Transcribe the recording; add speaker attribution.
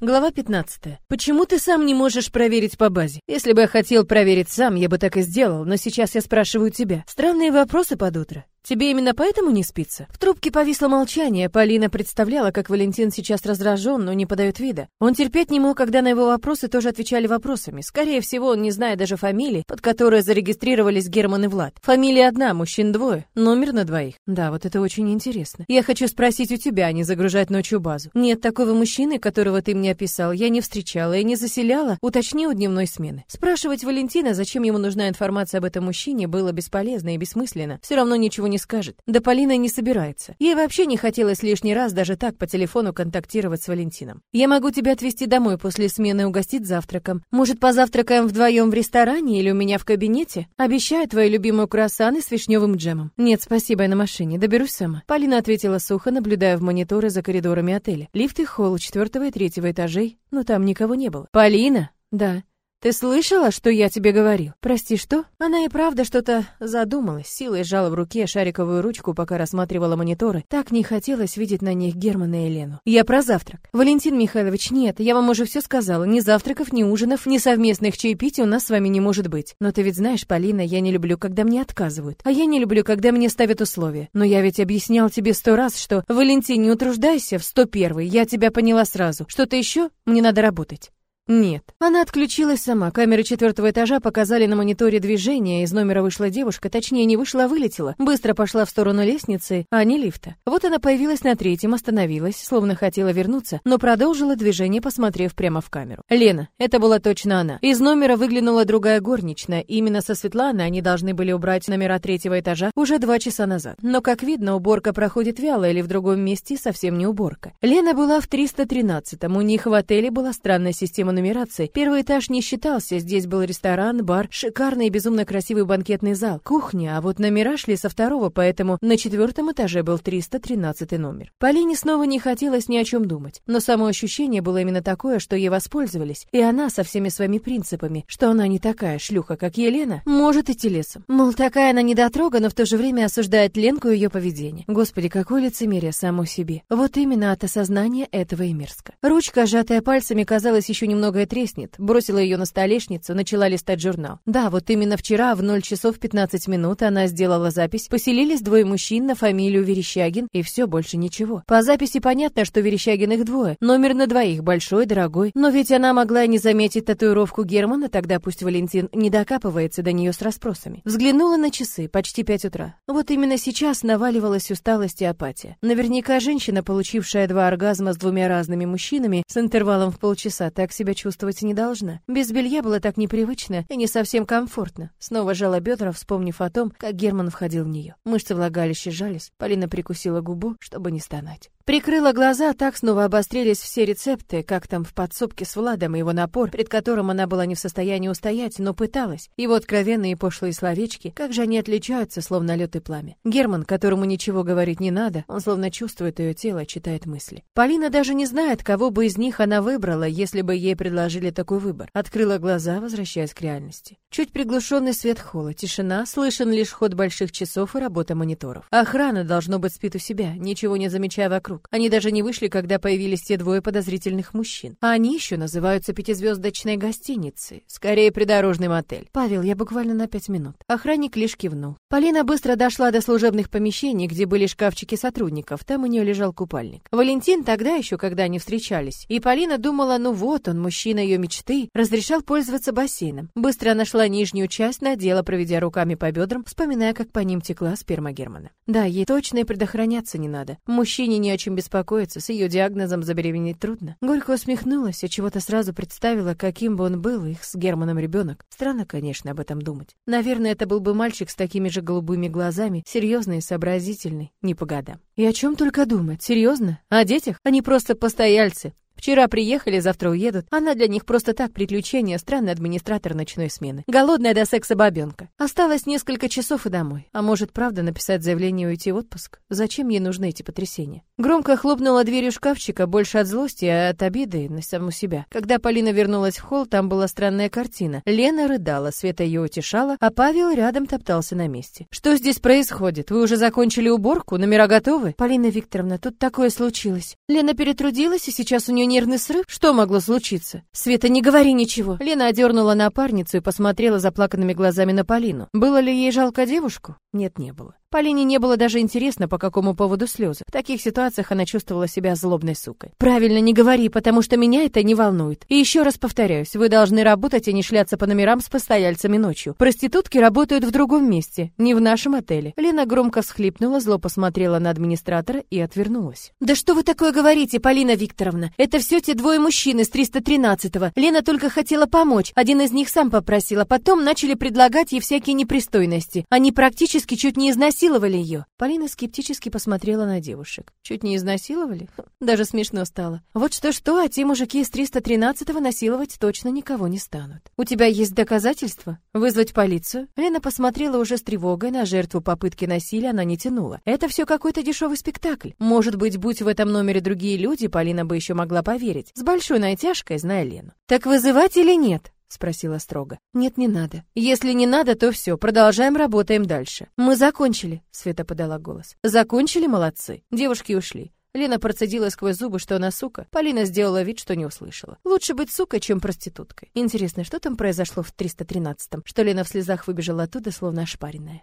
Speaker 1: Глава 15. Почему ты сам не можешь проверить по базе? Если бы я хотел проверить сам, я бы так и сделал, но сейчас я спрашиваю тебя. Странные вопросы под утро. Тебе именно поэтому не спится? В трубке повисло молчание. Полина представляла, как Валентин сейчас раздражен, но не подает вида. Он терпеть не мог, когда на его вопросы тоже отвечали вопросами. Скорее всего, он не знает даже фамилии, под которой зарегистрировались Герман и Влад. Фамилия одна, мужчин двое, номер на двоих. Да, вот это очень интересно. Я хочу спросить у тебя, а не загружать ночью базу. Нет такого мужчины, которого ты мне описал, я не встречала и не заселяла, уточни у дневной смены. Спрашивать Валентина, зачем ему нужна информация об этом мужчине, было бесполезно и бессмысленно. Все равно ничего не скажет. Да Полина не собирается. Ей вообще не хотелось лишний раз даже так по телефону контактировать с Валентином. Я могу тебя отвезти домой после смены и угостить завтраком. Может, позавтракаем вдвоем в ресторане или у меня в кабинете? Обещаю твою любимую круассаны с вишневым джемом. Нет, спасибо, я на машине. Доберусь сама. Полина ответила сухо, наблюдая в мониторы за коридорами отеля. Лифт и холл четвертого и третьего этажей, но там никого не было. Полина? Да. Ты слышала, что я тебе говорил? Прости, что? Она и правда что-то задумалась, силой сжала в руке шариковую ручку, пока рассматривала мониторы. Так не хотелось видеть на них Германа и Лену. Я про завтрак. Валентин Михайлович, нет, я вам уже все сказала. Ни завтраков, ни ужинов, ни совместных чаепитий у нас с вами не может быть. Но ты ведь знаешь, Полина, я не люблю, когда мне отказывают. А я не люблю, когда мне ставят условия. Но я ведь объяснял тебе сто раз, что Валентин, не утруждайся в сто первый. Я тебя поняла сразу. Что-то еще? Мне надо работать. Нет. Она отключилась сама. Камеры четвертого этажа показали на мониторе движение. Из номера вышла девушка, точнее не вышла, а вылетела. Быстро пошла в сторону лестницы, а не лифта. Вот она появилась на третьем, остановилась, словно хотела вернуться, но продолжила движение, посмотрев прямо в камеру. Лена, это была точно она. Из номера выглянула другая горничная. Именно со Светланой они должны были убрать номера третьего этажа уже два часа назад. Но, как видно, уборка проходит вяло или в другом месте совсем не уборка. Лена была в 313-м. У них в отеле была странная система нумерации. Первый этаж не считался, здесь был ресторан, бар, шикарный и безумно красивый банкетный зал, кухня, а вот номера шли со второго, поэтому на четвертом этаже был 313 номер. Полине снова не хотелось ни о чем думать, но само ощущение было именно такое, что ей воспользовались, и она со всеми своими принципами, что она не такая шлюха, как Елена, может идти лесом. Мол, такая она недотрога, но в то же время осуждает Ленку и ее поведение. Господи, какое лицемерие само себе. Вот именно от осознания этого и мерзко. Ручка, сжатая пальцами, казалось, еще немного немного и треснет. Бросила ее на столешницу, начала листать журнал. Да, вот именно вчера в 0 часов 15 минут она сделала запись. Поселились двое мужчин на фамилию Верещагин, и все, больше ничего. По записи понятно, что Верещагин их двое. Номер на двоих, большой, дорогой. Но ведь она могла не заметить татуировку Германа, тогда пусть Валентин не докапывается до нее с расспросами. Взглянула на часы, почти 5 утра. Вот именно сейчас наваливалась усталость и апатия. Наверняка женщина, получившая два оргазма с двумя разными мужчинами с интервалом в полчаса, так себя чувствовать не должна. Без белья было так непривычно и не совсем комфортно. Снова жала бедра, вспомнив о том, как Герман входил в нее. Мышцы влагалища сжались. Полина прикусила губу, чтобы не стонать. Прикрыла глаза, так снова обострились все рецепты, как там в подсобке с Владом и его напор, пред которым она была не в состоянии устоять, но пыталась. Его откровенные пошлые словечки, как же они отличаются, словно лед и пламя. Герман, которому ничего говорить не надо, он словно чувствует ее тело, читает мысли. Полина даже не знает, кого бы из них она выбрала, если бы ей предложили такой выбор. Открыла глаза, возвращаясь к реальности. Чуть приглушенный свет холла, тишина, слышен лишь ход больших часов и работа мониторов. Охрана, должно быть, спит у себя, ничего не замечая вокруг вокруг. Они даже не вышли, когда появились те двое подозрительных мужчин. А они еще называются пятизвездочной гостиницей. Скорее, придорожный мотель. Павел, я буквально на пять минут. Охранник лишь кивнул. Полина быстро дошла до служебных помещений, где были шкафчики сотрудников. Там у нее лежал купальник. Валентин тогда еще, когда они встречались. И Полина думала, ну вот он, мужчина ее мечты, разрешал пользоваться бассейном. Быстро нашла нижнюю часть, надела, проведя руками по бедрам, вспоминая, как по ним текла сперма Германа. Да, ей точно и предохраняться не надо. Мужчине не о чем чем беспокоиться, с ее диагнозом забеременеть трудно. Горько усмехнулась и чего-то сразу представила, каким бы он был их с Германом ребенок. Странно, конечно, об этом думать. Наверное, это был бы мальчик с такими же голубыми глазами, серьезный и сообразительный, не по годам. И о чем только думать, серьезно? О детях? Они просто постояльцы. Вчера приехали, завтра уедут. Она для них просто так приключение, странный администратор ночной смены. Голодная до секса бабенка. Осталось несколько часов и домой. А может, правда написать заявление и уйти в отпуск? Зачем ей нужны эти потрясения? Громко хлопнула дверью шкафчика, больше от злости, а от обиды на саму себя. Когда Полина вернулась в холл, там была странная картина. Лена рыдала, Света ее утешала, а Павел рядом топтался на месте. Что здесь происходит? Вы уже закончили уборку? Номера готовы? Полина Викторовна, тут такое случилось. Лена перетрудилась, и сейчас у нее нервный срыв? Что могло случиться? Света, не говори ничего. Лена одернула напарницу и посмотрела заплаканными глазами на Полину. Было ли ей жалко девушку? Нет, не было. Полине не было даже интересно, по какому поводу слезы. В таких ситуациях она чувствовала себя злобной сукой. «Правильно, не говори, потому что меня это не волнует. И еще раз повторяюсь, вы должны работать, а не шляться по номерам с постояльцами ночью. Проститутки работают в другом месте, не в нашем отеле». Лена громко всхлипнула, зло посмотрела на администратора и отвернулась. «Да что вы такое говорите, Полина Викторовна? Это все те двое мужчин из 313-го. Лена только хотела помочь. Один из них сам попросил, а потом начали предлагать ей всякие непристойности. Они практически чуть не изнасиловали изнасиловали ее. Полина скептически посмотрела на девушек. Чуть не изнасиловали? Даже смешно стало. Вот что-что, а те мужики из 313-го насиловать точно никого не станут. У тебя есть доказательства? Вызвать полицию? Лена посмотрела уже с тревогой на жертву попытки насилия, она не тянула. Это все какой-то дешевый спектакль. Может быть, будь в этом номере другие люди, Полина бы еще могла поверить. С большой натяжкой, зная Лену. Так вызывать или нет? — спросила строго. «Нет, не надо. Если не надо, то все, продолжаем, работаем дальше». «Мы закончили», — Света подала голос. «Закончили, молодцы». Девушки ушли. Лена процедила сквозь зубы, что она сука. Полина сделала вид, что не услышала. Лучше быть сукой, чем проституткой. Интересно, что там произошло в 313-м? Что Лена в слезах выбежала оттуда, словно ошпаренная.